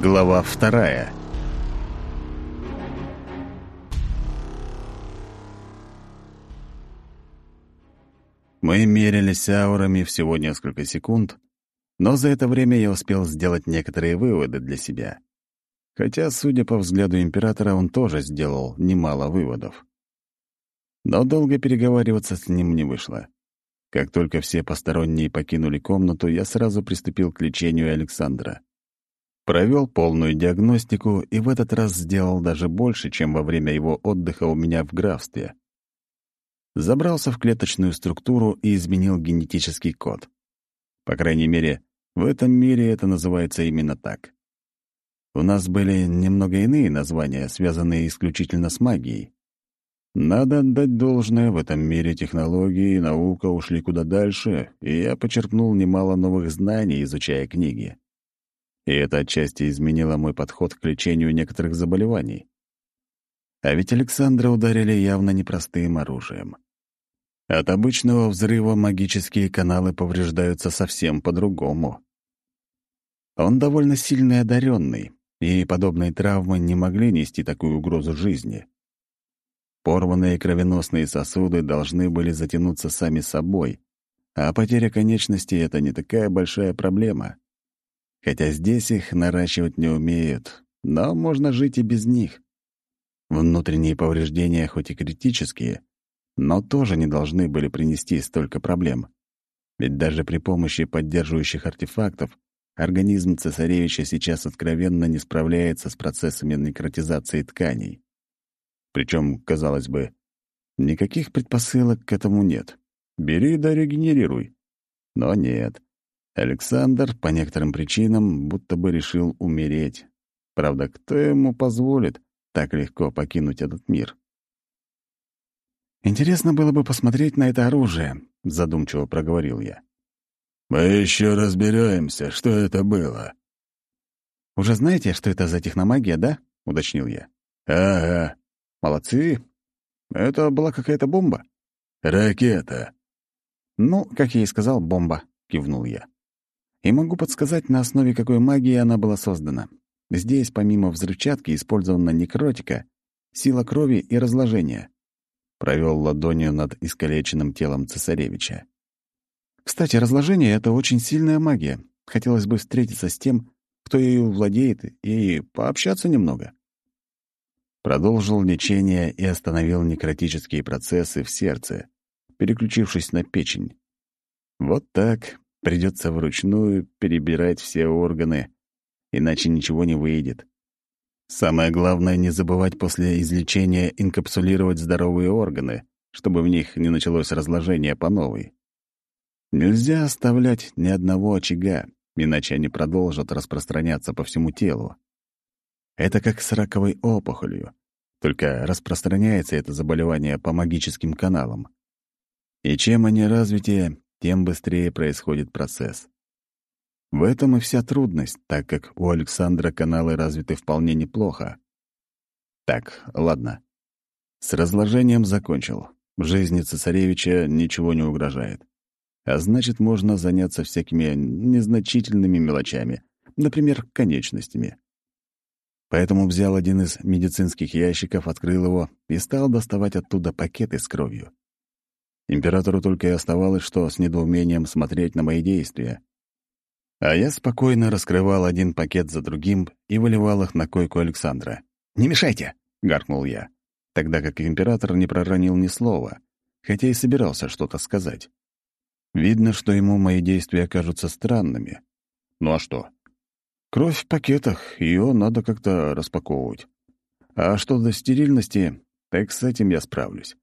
Глава вторая. Мы мерились аурами всего несколько секунд, но за это время я успел сделать некоторые выводы для себя. Хотя, судя по взгляду императора, он тоже сделал немало выводов. Но долго переговариваться с ним не вышло. Как только все посторонние покинули комнату, я сразу приступил к лечению Александра. Провел полную диагностику и в этот раз сделал даже больше, чем во время его отдыха у меня в графстве. Забрался в клеточную структуру и изменил генетический код. По крайней мере, в этом мире это называется именно так. У нас были немного иные названия, связанные исключительно с магией. Надо отдать должное, в этом мире технологии и наука ушли куда дальше, и я почерпнул немало новых знаний, изучая книги. И это отчасти изменило мой подход к лечению некоторых заболеваний. А ведь Александра ударили явно непростым оружием. От обычного взрыва магические каналы повреждаются совсем по-другому. Он довольно сильный одаренный, и подобные травмы не могли нести такую угрозу жизни. Порванные кровеносные сосуды должны были затянуться сами собой, а потеря конечности — это не такая большая проблема. Хотя здесь их наращивать не умеют, но можно жить и без них. Внутренние повреждения хоть и критические, но тоже не должны были принести столько проблем. Ведь даже при помощи поддерживающих артефактов Организм цесаревича сейчас откровенно не справляется с процессами некротизации тканей. Причем, казалось бы, никаких предпосылок к этому нет. Бери да регенерируй. Но нет. Александр по некоторым причинам будто бы решил умереть. Правда, кто ему позволит так легко покинуть этот мир? «Интересно было бы посмотреть на это оружие», — задумчиво проговорил я. «Мы еще разбираемся, что это было». «Уже знаете, что это за техномагия, да?» — уточнил я. «Ага». «Молодцы. Это была какая-то бомба?» «Ракета». «Ну, как я и сказал, бомба», — кивнул я. «И могу подсказать, на основе какой магии она была создана. Здесь, помимо взрывчатки, использована некротика, сила крови и разложения». Провел ладонью над искалеченным телом цесаревича. Кстати, разложение — это очень сильная магия. Хотелось бы встретиться с тем, кто ею владеет, и пообщаться немного. Продолжил лечение и остановил некротические процессы в сердце, переключившись на печень. Вот так придется вручную перебирать все органы, иначе ничего не выйдет. Самое главное — не забывать после излечения инкапсулировать здоровые органы, чтобы в них не началось разложение по новой. Нельзя оставлять ни одного очага, иначе они продолжат распространяться по всему телу. Это как с раковой опухолью, только распространяется это заболевание по магическим каналам. И чем они развитее, тем быстрее происходит процесс. В этом и вся трудность, так как у Александра каналы развиты вполне неплохо. Так, ладно. С разложением закончил. В жизни цесаревича ничего не угрожает а значит, можно заняться всякими незначительными мелочами, например, конечностями. Поэтому взял один из медицинских ящиков, открыл его и стал доставать оттуда пакеты с кровью. Императору только и оставалось, что с недоумением смотреть на мои действия. А я спокойно раскрывал один пакет за другим и выливал их на койку Александра. «Не мешайте!» — гаркнул я, тогда как император не проронил ни слова, хотя и собирался что-то сказать. Видно, что ему мои действия кажутся странными. Ну а что? Кровь в пакетах, ее надо как-то распаковывать. А что до стерильности, так с этим я справлюсь.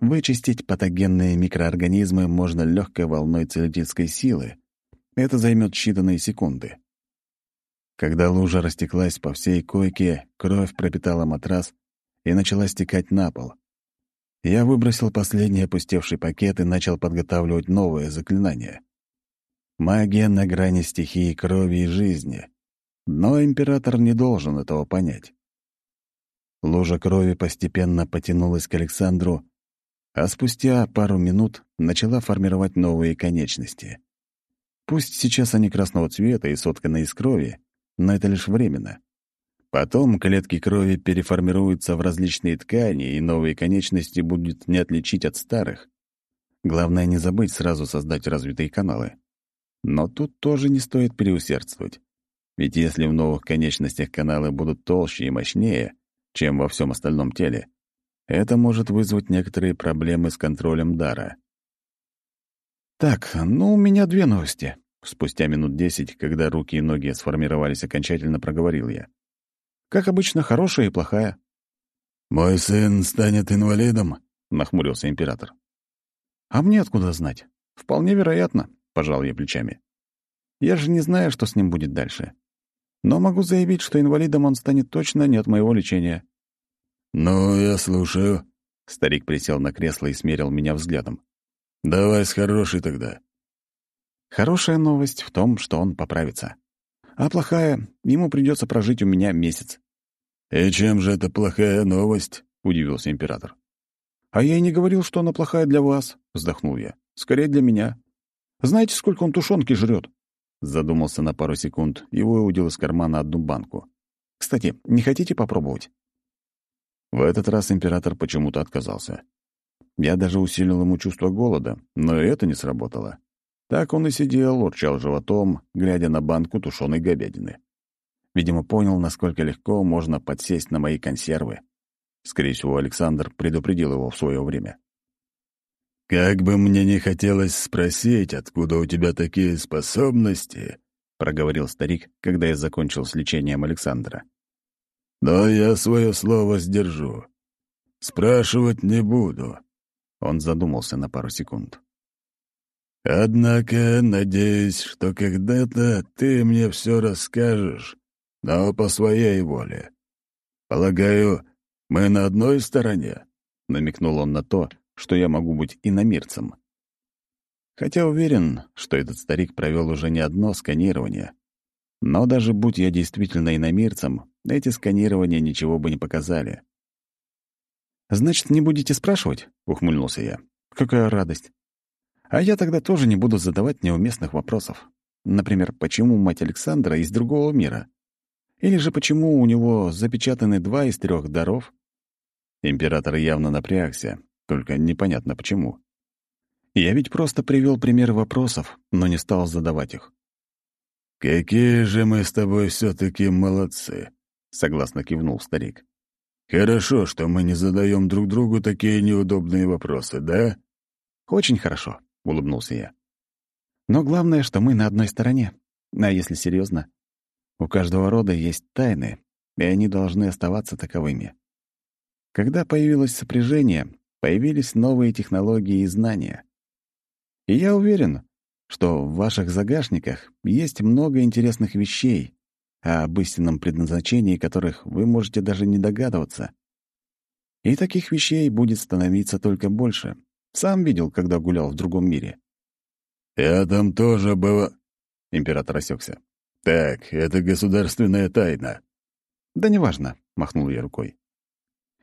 Вычистить патогенные микроорганизмы можно легкой волной целительской силы. Это займет считанные секунды. Когда лужа растеклась по всей койке, кровь пропитала матрас и начала стекать на пол. Я выбросил последний опустевший пакет и начал подготавливать новое заклинание. Магия на грани стихии крови и жизни. Но император не должен этого понять. Лужа крови постепенно потянулась к Александру, а спустя пару минут начала формировать новые конечности. Пусть сейчас они красного цвета и сотканы из крови, но это лишь временно. Потом клетки крови переформируются в различные ткани, и новые конечности будут не отличить от старых. Главное не забыть сразу создать развитые каналы. Но тут тоже не стоит переусердствовать. Ведь если в новых конечностях каналы будут толще и мощнее, чем во всем остальном теле, это может вызвать некоторые проблемы с контролем дара. «Так, ну, у меня две новости», — спустя минут десять, когда руки и ноги сформировались окончательно, проговорил я. «Как обычно, хорошая и плохая». «Мой сын станет инвалидом?» — нахмурился император. «А мне откуда знать? Вполне вероятно», — пожал я плечами. «Я же не знаю, что с ним будет дальше. Но могу заявить, что инвалидом он станет точно не от моего лечения». «Ну, я слушаю». Старик присел на кресло и смерил меня взглядом. «Давай с хорошей тогда». Хорошая новость в том, что он поправится. А плохая, ему придется прожить у меня месяц. «И чем же это плохая новость?» — удивился император. «А я и не говорил, что она плохая для вас», — вздохнул я. «Скорее для меня. Знаете, сколько он тушенки жрет?» Задумался на пару секунд и выудил из кармана одну банку. «Кстати, не хотите попробовать?» В этот раз император почему-то отказался. Я даже усилил ему чувство голода, но и это не сработало. Так он и сидел, урчал животом, глядя на банку тушеной говядины. Видимо, понял, насколько легко можно подсесть на мои консервы. Скорее всего, Александр предупредил его в свое время. «Как бы мне не хотелось спросить, откуда у тебя такие способности», — проговорил старик, когда я закончил с лечением Александра. Но я свое слово сдержу. Спрашивать не буду. Он задумался на пару секунд. Однако, надеюсь, что когда-то ты мне все расскажешь, но по своей воле. Полагаю, мы на одной стороне, намекнул он на то, что я могу быть иномирцем. Хотя уверен, что этот старик провел уже не одно сканирование. Но даже будь я действительно иномирцем, эти сканирования ничего бы не показали. «Значит, не будете спрашивать?» — ухмыльнулся я. «Какая радость. А я тогда тоже не буду задавать неуместных вопросов. Например, почему мать Александра из другого мира? Или же почему у него запечатаны два из трех даров?» Император явно напрягся, только непонятно почему. Я ведь просто привел примеры вопросов, но не стал задавать их. «Какие же мы с тобой все-таки молодцы!» — согласно кивнул старик. «Хорошо, что мы не задаем друг другу такие неудобные вопросы, да?» «Очень хорошо», — улыбнулся я. «Но главное, что мы на одной стороне. А если серьезно, у каждого рода есть тайны, и они должны оставаться таковыми. Когда появилось сопряжение, появились новые технологии и знания. И я уверен, что в ваших загашниках есть много интересных вещей, а об истинном предназначении которых вы можете даже не догадываться. И таких вещей будет становиться только больше. Сам видел, когда гулял в другом мире. «Я там тоже было...» — император осекся. «Так, это государственная тайна». «Да неважно», — махнул я рукой.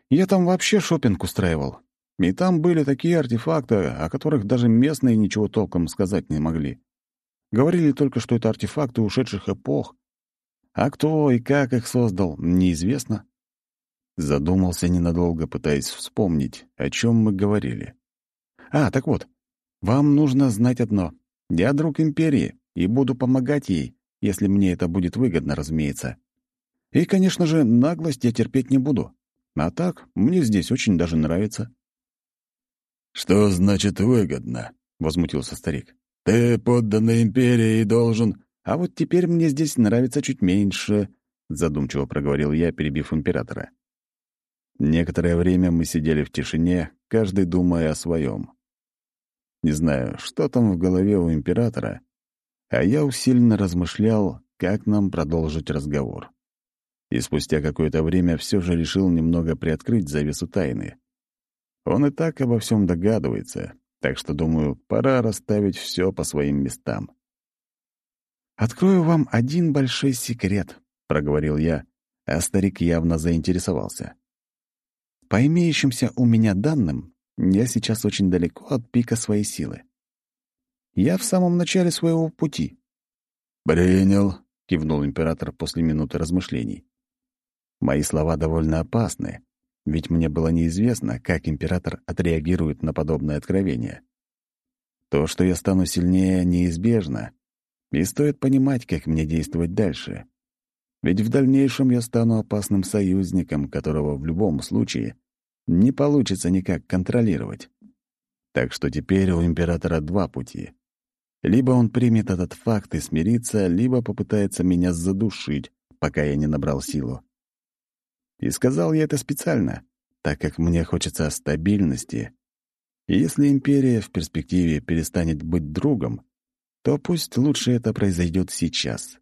«Я там вообще шопинг устраивал. И там были такие артефакты, о которых даже местные ничего толком сказать не могли. Говорили только, что это артефакты ушедших эпох, а кто и как их создал, неизвестно. Задумался ненадолго, пытаясь вспомнить, о чем мы говорили. А, так вот, вам нужно знать одно. Я друг Империи и буду помогать ей, если мне это будет выгодно, разумеется. И, конечно же, наглость я терпеть не буду. А так, мне здесь очень даже нравится. «Что значит выгодно?» — возмутился старик. «Ты подданный Империи и должен...» «А вот теперь мне здесь нравится чуть меньше», — задумчиво проговорил я, перебив императора. Некоторое время мы сидели в тишине, каждый думая о своем. Не знаю, что там в голове у императора, а я усиленно размышлял, как нам продолжить разговор. И спустя какое-то время все же решил немного приоткрыть завесу тайны. Он и так обо всем догадывается, так что, думаю, пора расставить все по своим местам. «Открою вам один большой секрет», — проговорил я, а старик явно заинтересовался. «По имеющимся у меня данным, я сейчас очень далеко от пика своей силы. Я в самом начале своего пути». «Принял», — кивнул император после минуты размышлений. Мои слова довольно опасны, ведь мне было неизвестно, как император отреагирует на подобное откровение. То, что я стану сильнее, неизбежно, и стоит понимать, как мне действовать дальше. Ведь в дальнейшем я стану опасным союзником, которого в любом случае не получится никак контролировать. Так что теперь у императора два пути. Либо он примет этот факт и смирится, либо попытается меня задушить, пока я не набрал силу. И сказал я это специально, так как мне хочется стабильности. И если империя в перспективе перестанет быть другом, то пусть лучше это произойдет сейчас,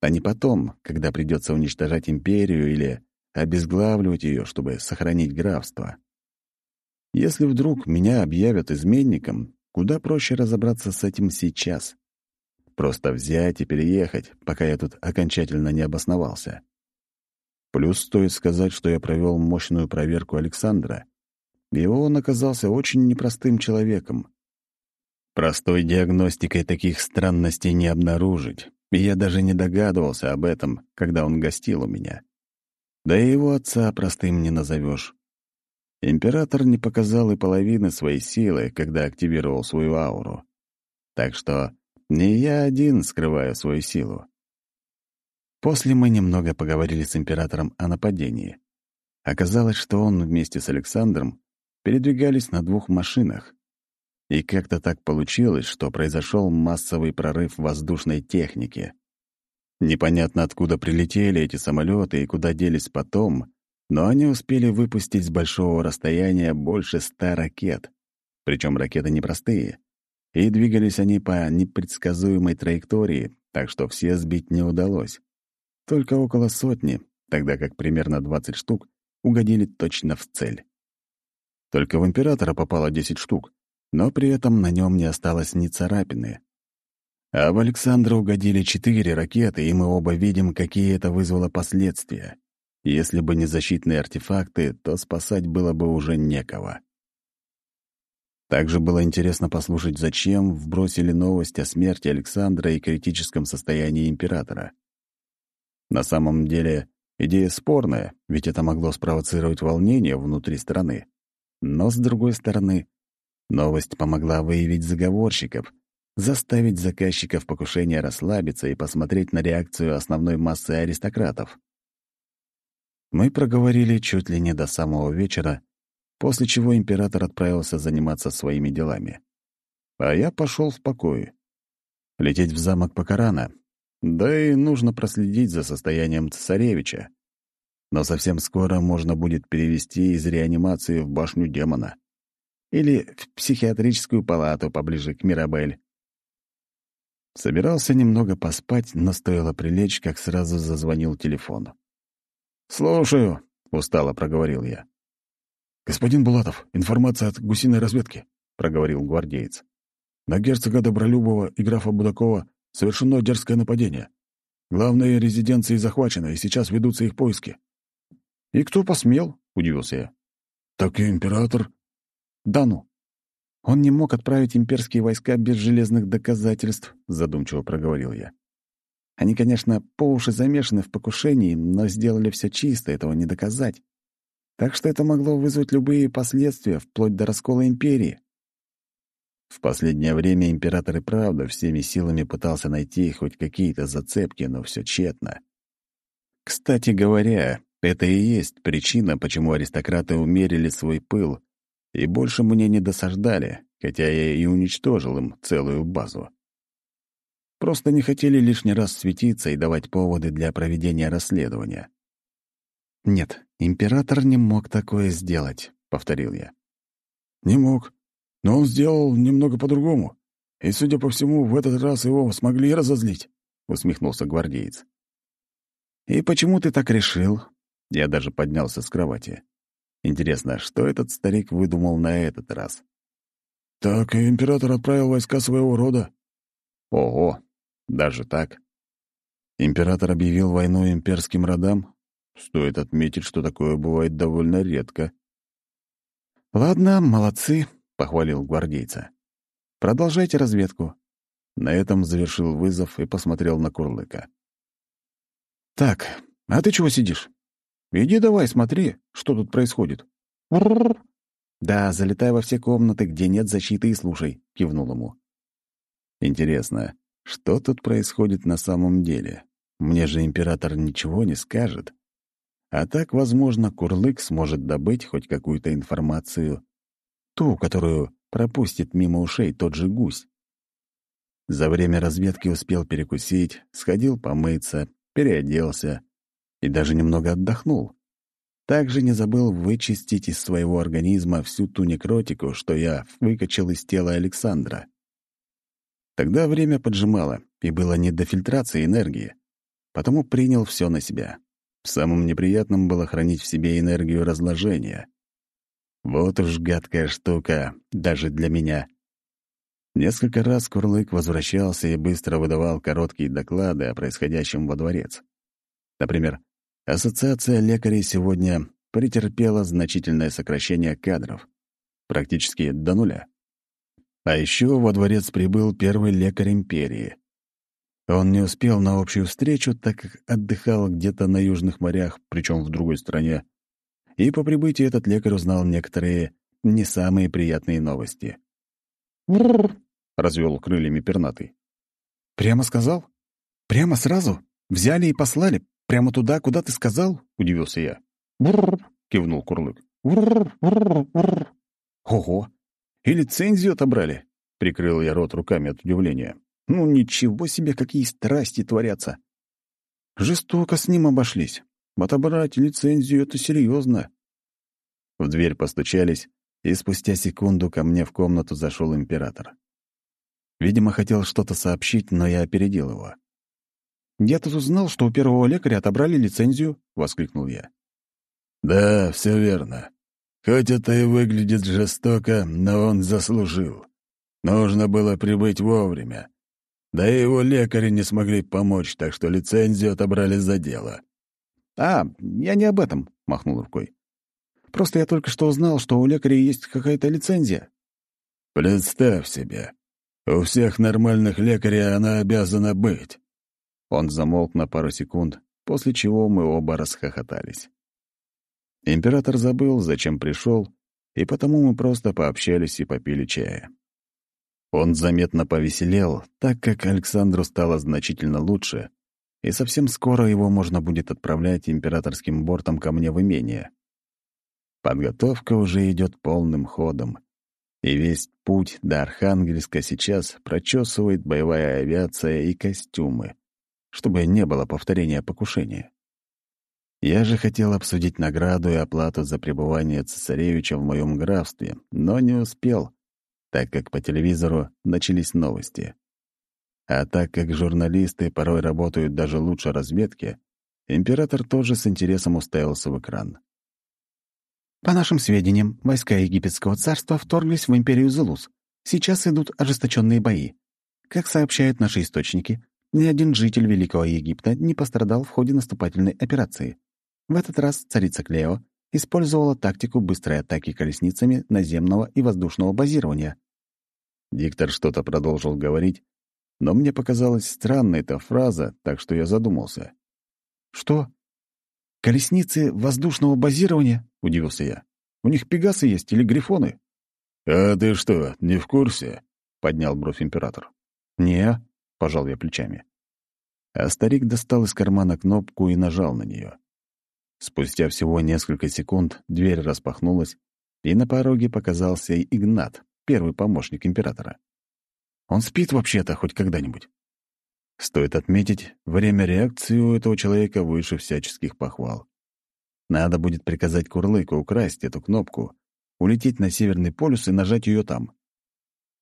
а не потом, когда придется уничтожать империю или обезглавливать ее, чтобы сохранить графство. Если вдруг меня объявят изменником, куда проще разобраться с этим сейчас. Просто взять и переехать, пока я тут окончательно не обосновался. Плюс стоит сказать, что я провел мощную проверку Александра, и он оказался очень непростым человеком. Простой диагностикой таких странностей не обнаружить, и я даже не догадывался об этом, когда он гостил у меня. Да и его отца простым не назовешь. Император не показал и половины своей силы, когда активировал свою ауру. Так что не я один скрываю свою силу. После мы немного поговорили с императором о нападении. Оказалось, что он вместе с Александром передвигались на двух машинах. И как-то так получилось, что произошел массовый прорыв воздушной техники. Непонятно, откуда прилетели эти самолеты и куда делись потом, но они успели выпустить с большого расстояния больше ста ракет. Причем ракеты непростые. И двигались они по непредсказуемой траектории, так что все сбить не удалось. Только около сотни, тогда как примерно 20 штук угодили точно в цель. Только в императора попало 10 штук, но при этом на нем не осталось ни царапины. А в Александра угодили четыре ракеты, и мы оба видим, какие это вызвало последствия. Если бы не защитные артефакты, то спасать было бы уже некого. Также было интересно послушать, зачем вбросили новость о смерти Александра и критическом состоянии императора. На самом деле, идея спорная, ведь это могло спровоцировать волнение внутри страны. Но, с другой стороны, новость помогла выявить заговорщиков, заставить заказчиков покушения расслабиться и посмотреть на реакцию основной массы аристократов. Мы проговорили чуть ли не до самого вечера, после чего император отправился заниматься своими делами. А я пошел в покой. Лететь в замок Покарана да и нужно проследить за состоянием цесаревича. Но совсем скоро можно будет перевести из реанимации в башню демона. Или в психиатрическую палату поближе к Мирабель. Собирался немного поспать, но стоило прилечь, как сразу зазвонил телефон. «Слушаю», — устало проговорил я. «Господин Булатов, информация от гусиной разведки», — проговорил гвардеец. «На герцога Добролюбова и графа Будакова Совершено дерзкое нападение. Главные резиденции захвачены, и сейчас ведутся их поиски. «И кто посмел?» — удивился я. «Так и император». «Да ну. Он не мог отправить имперские войска без железных доказательств», — задумчиво проговорил я. «Они, конечно, по уши замешаны в покушении, но сделали все чисто, этого не доказать. Так что это могло вызвать любые последствия, вплоть до раскола империи». В последнее время император и правда всеми силами пытался найти хоть какие-то зацепки, но все тщетно. Кстати говоря, это и есть причина, почему аристократы умерили свой пыл и больше мне не досаждали, хотя я и уничтожил им целую базу. Просто не хотели лишний раз светиться и давать поводы для проведения расследования. «Нет, император не мог такое сделать», — повторил я. «Не мог. Но он сделал немного по-другому. И, судя по всему, в этот раз его смогли разозлить», — усмехнулся гвардеец. «И почему ты так решил?» Я даже поднялся с кровати. Интересно, что этот старик выдумал на этот раз? «Так император отправил войска своего рода». «Ого, даже так?» Император объявил войну имперским родам? Стоит отметить, что такое бывает довольно редко. «Ладно, молодцы», похвалил гвардейца. «Продолжайте разведку». На этом завершил вызов и посмотрел на Курлыка. «Так, а ты чего сидишь? Иди давай, смотри, что тут происходит». «Да, залетай во все комнаты, где нет защиты, и слушай», — кивнул ему. «Интересно, что тут происходит на самом деле? Мне же император ничего не скажет. А так, возможно, Курлык сможет добыть хоть какую-то информацию, ту, которую пропустит мимо ушей тот же гусь. За время разведки успел перекусить, сходил помыться, переоделся и даже немного отдохнул. Также не забыл вычистить из своего организма всю ту некротику, что я выкачал из тела Александра. Тогда время поджимало, и было не до фильтрации энергии, потому принял все на себя. Самым неприятным было хранить в себе энергию разложения. Вот уж гадкая штука, даже для меня. Несколько раз Курлык возвращался и быстро выдавал короткие доклады о происходящем во дворец. Например, Ассоциация лекарей сегодня претерпела значительное сокращение кадров, практически до нуля. А еще во дворец прибыл первый лекарь империи. Он не успел на общую встречу, так как отдыхал где-то на южных морях, причем в другой стране. И по прибытии этот лекарь узнал некоторые не самые приятные новости. «Бррр!» — развел крыльями пернатый. «Прямо сказал? Прямо сразу? Взяли и послали? Прямо туда, куда ты сказал?» — удивился я. «Бррр!» — кивнул Курлык. «Бррр! Бррр! Бррр!» «Ого! И лицензию отобрали!» — прикрыл я рот руками от удивления. Ну, ничего себе, какие страсти творятся. Жестоко с ним обошлись. Отобрать лицензию — это серьезно. В дверь постучались, и спустя секунду ко мне в комнату зашел император. Видимо, хотел что-то сообщить, но я опередил его. «Я тут узнал, что у первого лекаря отобрали лицензию», — воскликнул я. «Да, все верно. Хоть это и выглядит жестоко, но он заслужил. Нужно было прибыть вовремя. Да и его лекари не смогли помочь, так что лицензию отобрали за дело. «А, я не об этом», — махнул рукой. «Просто я только что узнал, что у лекарей есть какая-то лицензия». «Представь себе, у всех нормальных лекарей она обязана быть». Он замолк на пару секунд, после чего мы оба расхохотались. Император забыл, зачем пришел, и потому мы просто пообщались и попили чая. Он заметно повеселел, так как Александру стало значительно лучше, и совсем скоро его можно будет отправлять императорским бортом ко мне в имение. Подготовка уже идет полным ходом, и весь путь до Архангельска сейчас прочесывает боевая авиация и костюмы, чтобы не было повторения покушения. Я же хотел обсудить награду и оплату за пребывание цесаревича в моем графстве, но не успел — так как по телевизору начались новости. А так как журналисты порой работают даже лучше разведки, император тоже с интересом уставился в экран. По нашим сведениям, войска египетского царства вторглись в империю Зулус. Сейчас идут ожесточенные бои. Как сообщают наши источники, ни один житель Великого Египта не пострадал в ходе наступательной операции. В этот раз царица Клео использовала тактику быстрой атаки колесницами наземного и воздушного базирования. Диктор что-то продолжил говорить, но мне показалась странной эта фраза, так что я задумался. «Что? Колесницы воздушного базирования?» — удивился я. «У них пегасы есть или грифоны?» «А ты что, не в курсе?» — поднял бровь император. «Не», — пожал я плечами. А старик достал из кармана кнопку и нажал на нее. Спустя всего несколько секунд дверь распахнулась, и на пороге показался Игнат, первый помощник императора. Он спит вообще-то хоть когда-нибудь. Стоит отметить, время реакции у этого человека выше всяческих похвал. Надо будет приказать Курлыку украсть эту кнопку, улететь на Северный полюс и нажать ее там.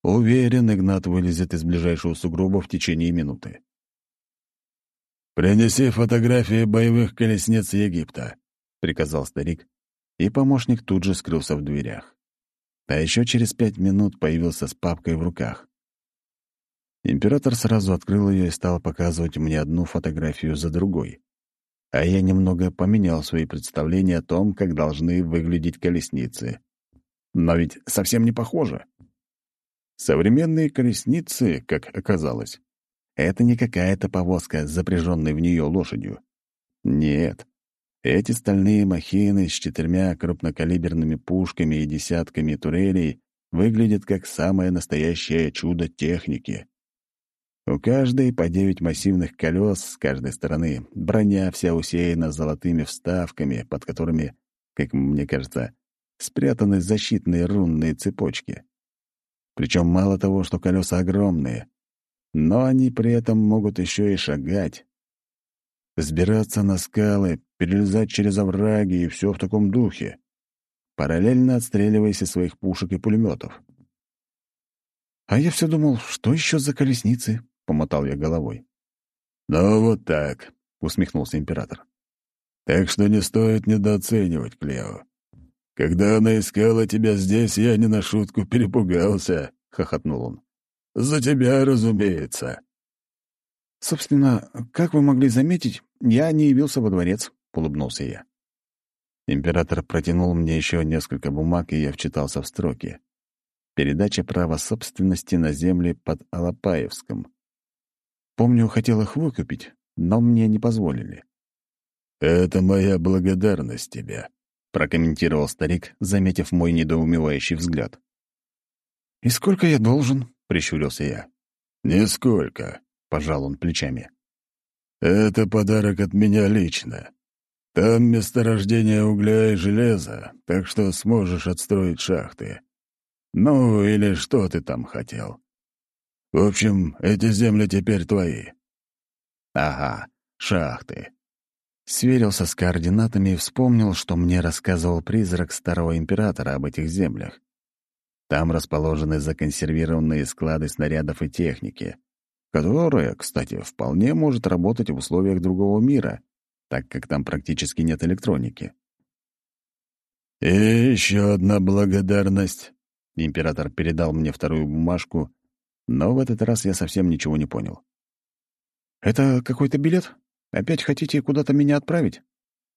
Уверен, Игнат вылезет из ближайшего сугроба в течение минуты. «Принеси фотографии боевых колесниц Египта», — приказал старик, и помощник тут же скрылся в дверях а еще через пять минут появился с папкой в руках. Император сразу открыл ее и стал показывать мне одну фотографию за другой. А я немного поменял свои представления о том, как должны выглядеть колесницы. Но ведь совсем не похоже. Современные колесницы, как оказалось, это не какая-то повозка с запряженной в нее лошадью. Нет. Эти стальные махины с четырьмя крупнокалиберными пушками и десятками турелей выглядят как самое настоящее чудо техники. У каждой по девять массивных колес с каждой стороны, броня вся усеяна золотыми вставками, под которыми, как мне кажется, спрятаны защитные рунные цепочки. Причем мало того, что колеса огромные, но они при этом могут еще и шагать. Сбираться на скалы, перелезать через овраги и все в таком духе, параллельно отстреливаясь из своих пушек и пулеметов. А я все думал, что еще за колесницы? Помотал я головой. «Ну вот так», — усмехнулся император. «Так что не стоит недооценивать Клео. Когда она искала тебя здесь, я не на шутку перепугался», — хохотнул он. «За тебя, разумеется». «Собственно, как вы могли заметить, я не явился во дворец», — улыбнулся я. Император протянул мне еще несколько бумаг, и я вчитался в строки. Передача права собственности на земли под Алапаевском. Помню, хотел их выкупить, но мне не позволили. «Это моя благодарность тебе», — прокомментировал старик, заметив мой недоумевающий взгляд. «И сколько я должен?» — прищурился я. «Нисколько», — пожал он плечами. «Это подарок от меня лично. Там месторождение угля и железа, так что сможешь отстроить шахты. Ну, или что ты там хотел. В общем, эти земли теперь твои». «Ага, шахты». Сверился с координатами и вспомнил, что мне рассказывал призрак старого императора об этих землях. Там расположены законсервированные склады снарядов и техники, которая, кстати, вполне может работать в условиях другого мира, так как там практически нет электроники. «И еще одна благодарность», — император передал мне вторую бумажку, но в этот раз я совсем ничего не понял. «Это какой-то билет? Опять хотите куда-то меня отправить?»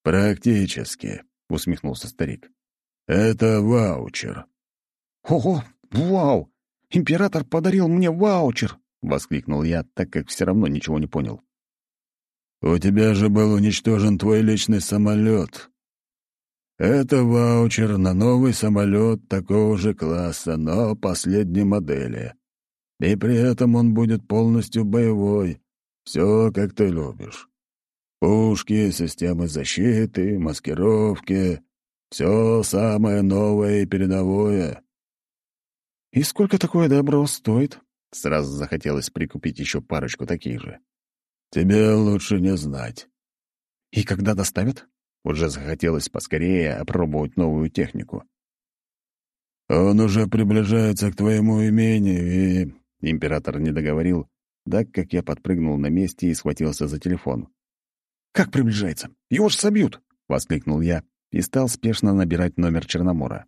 «Практически», — усмехнулся старик. «Это ваучер». «Ого, вау! Император подарил мне ваучер!» — воскликнул я, так как все равно ничего не понял. «У тебя же был уничтожен твой личный самолет. Это ваучер на новый самолет такого же класса, но последней модели. И при этом он будет полностью боевой. Все, как ты любишь. Пушки, системы защиты, маскировки. Все самое новое и передовое. «И сколько такое добро стоит?» Сразу захотелось прикупить еще парочку таких же. «Тебе лучше не знать». «И когда доставят?» Уже захотелось поскорее опробовать новую технику. «Он уже приближается к твоему имению и Император не договорил, так как я подпрыгнул на месте и схватился за телефон. «Как приближается? Его ж собьют!» — воскликнул я и стал спешно набирать номер Черномора.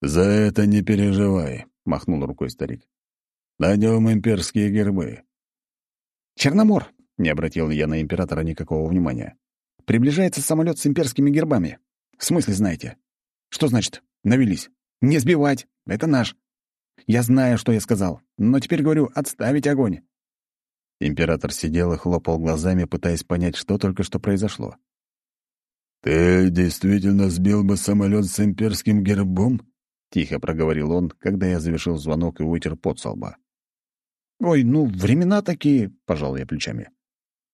«За это не переживай», — махнул рукой старик. «На нем имперские гербы». «Черномор!» — не обратил я на императора никакого внимания. «Приближается самолет с имперскими гербами. В смысле знаете? Что значит «навелись»? Не сбивать! Это наш. Я знаю, что я сказал, но теперь говорю отставить огонь». Император сидел и хлопал глазами, пытаясь понять, что только что произошло. «Ты действительно сбил бы самолет с имперским гербом?» — тихо проговорил он, когда я завершил звонок и вытер пот со лба. «Ой, ну, времена такие», — пожал я плечами.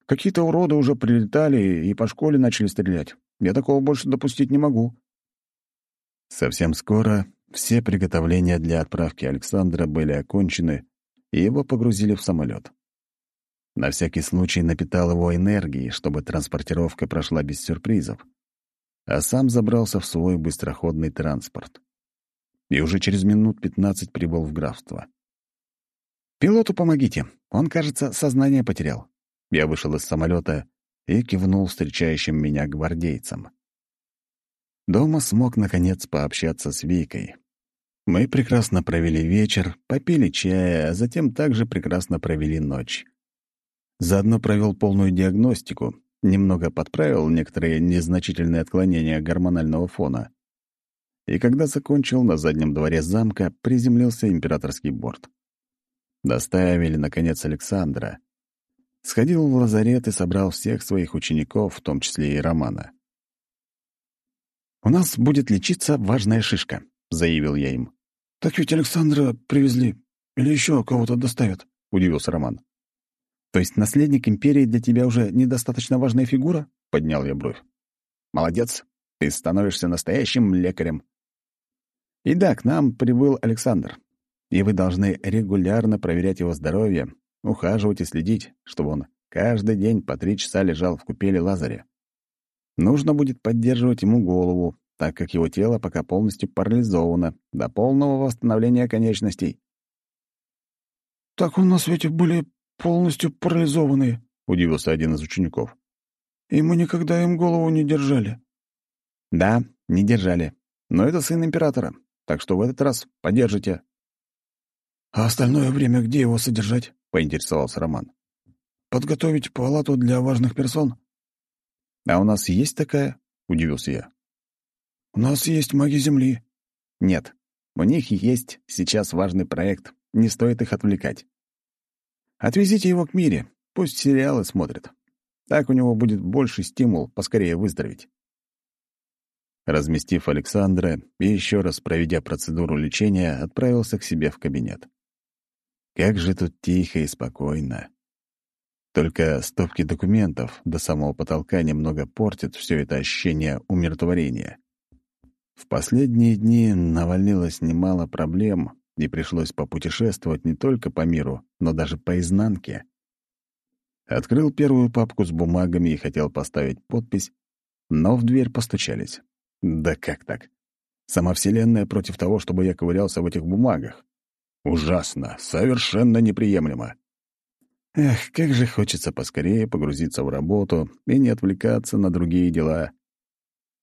«Какие-то уроды уже прилетали и по школе начали стрелять. Я такого больше допустить не могу». Совсем скоро все приготовления для отправки Александра были окончены, и его погрузили в самолет. На всякий случай напитал его энергией, чтобы транспортировка прошла без сюрпризов, а сам забрался в свой быстроходный транспорт. И уже через минут пятнадцать прибыл в графство. «Пилоту помогите, он, кажется, сознание потерял». Я вышел из самолета и кивнул встречающим меня гвардейцам. Дома смог, наконец, пообщаться с Викой, мы прекрасно провели вечер, попили чая, а затем также прекрасно провели ночь. Заодно провел полную диагностику, немного подправил некоторые незначительные отклонения гормонального фона. И когда закончил, на заднем дворе замка приземлился императорский борт. Доставили, наконец, Александра. Сходил в лазарет и собрал всех своих учеников, в том числе и Романа. «У нас будет лечиться важная шишка», — заявил я им. «Так ведь Александра привезли. Или еще кого-то доставят», — удивился Роман. «То есть наследник империи для тебя уже недостаточно важная фигура?» — поднял я бровь. «Молодец. Ты становишься настоящим лекарем». И да, к нам прибыл Александр. И вы должны регулярно проверять его здоровье, ухаживать и следить, чтобы он каждый день по три часа лежал в купели Лазаря. Нужно будет поддерживать ему голову, так как его тело пока полностью парализовано до полного восстановления конечностей. «Так у нас ведь были полностью парализованные», — удивился один из учеников. «И мы никогда им голову не держали». «Да, не держали. Но это сын императора, так что в этот раз поддержите». «А остальное время где его содержать?» — поинтересовался Роман. «Подготовить палату для важных персон?» «А у нас есть такая?» — удивился я. «У нас есть маги Земли». «Нет, у них есть сейчас важный проект, не стоит их отвлекать. Отвезите его к Мире, пусть сериалы смотрит. Так у него будет больше стимул поскорее выздороветь». Разместив Александра и еще раз проведя процедуру лечения, отправился к себе в кабинет. Как же тут тихо и спокойно. Только стопки документов до самого потолка немного портят все это ощущение умиротворения. В последние дни навалилось немало проблем, и пришлось попутешествовать не только по миру, но даже по изнанке. Открыл первую папку с бумагами и хотел поставить подпись, но в дверь постучались. Да как так? Сама Вселенная против того, чтобы я ковырялся в этих бумагах. Ужасно, совершенно неприемлемо. Эх, как же хочется поскорее погрузиться в работу и не отвлекаться на другие дела.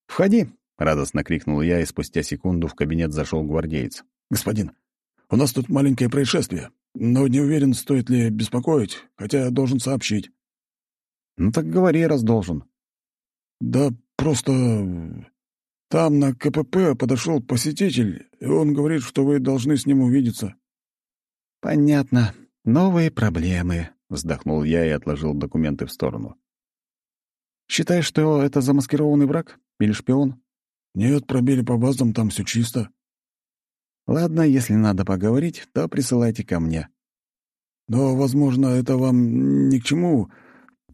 «Входи!» — радостно крикнул я, и спустя секунду в кабинет зашел гвардеец. «Господин, у нас тут маленькое происшествие, но не уверен, стоит ли беспокоить, хотя должен сообщить». «Ну так говори, раз должен». «Да просто там на КПП подошел посетитель, и он говорит, что вы должны с ним увидеться». «Понятно. Новые проблемы», — вздохнул я и отложил документы в сторону. «Считаешь, что это замаскированный враг или шпион?» «Нет, пробили по базам, там все чисто». «Ладно, если надо поговорить, то присылайте ко мне». «Но, возможно, это вам ни к чему.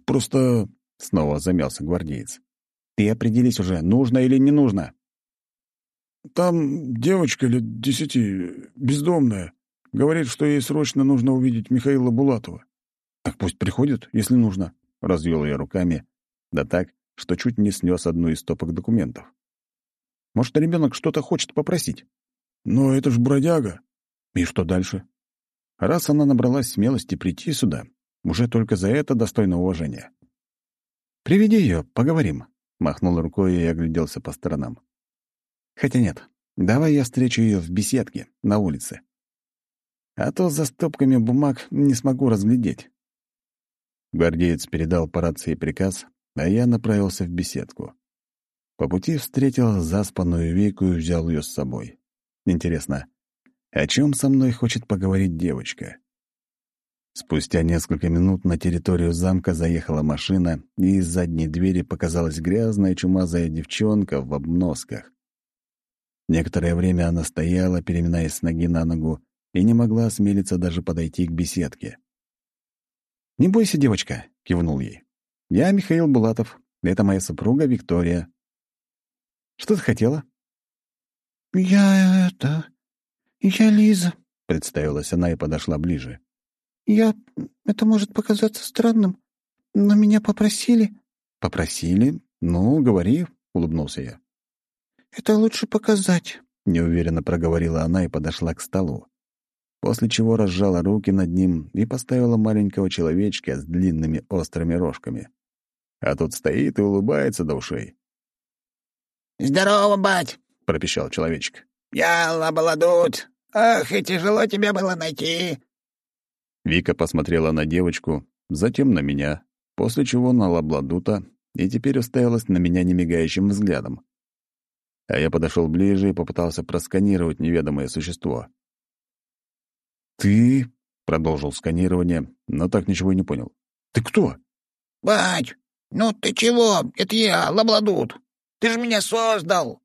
Просто...» — снова замялся гвардеец. «Ты определись уже, нужно или не нужно?» «Там девочка лет десяти, бездомная. Говорит, что ей срочно нужно увидеть Михаила Булатова. Так пусть приходит, если нужно. Развел я руками, да так, что чуть не снес одну из стопок документов. Может, ребенок что-то хочет попросить? Но это ж бродяга. И что дальше? Раз она набралась смелости прийти сюда, уже только за это достойно уважения. «Приведи ее, поговорим», — махнул рукой и огляделся по сторонам. «Хотя нет, давай я встречу ее в беседке, на улице. А то за стопками бумаг не смогу разглядеть. Гвардеец передал по рации приказ, а я направился в беседку. По пути встретил заспанную Вику и взял ее с собой. Интересно, о чем со мной хочет поговорить девочка? Спустя несколько минут на территорию замка заехала машина, и из задней двери показалась грязная чумазая девчонка в обносках. Некоторое время она стояла, переминаясь с ноги на ногу, и не могла осмелиться даже подойти к беседке. «Не бойся, девочка», — кивнул ей. «Я Михаил Булатов. Это моя супруга Виктория». «Что ты хотела?» «Я это... Я Лиза», — представилась она и подошла ближе. «Я... Это может показаться странным, но меня попросили...» «Попросили? Ну, говори», — улыбнулся я. «Это лучше показать», — неуверенно проговорила она и подошла к столу после чего разжала руки над ним и поставила маленького человечка с длинными острыми рожками. А тут стоит и улыбается до ушей. «Здорово, бать!» — пропищал человечек. «Я Лабаладут! Ах, и тяжело тебя было найти!» Вика посмотрела на девочку, затем на меня, после чего на Лабладута и теперь уставилась на меня немигающим взглядом. А я подошел ближе и попытался просканировать неведомое существо. «Ты...» — продолжил сканирование, но так ничего и не понял. Ты кто?» «Бать, ну ты чего? Это я, Лабладут. Ты же меня создал!»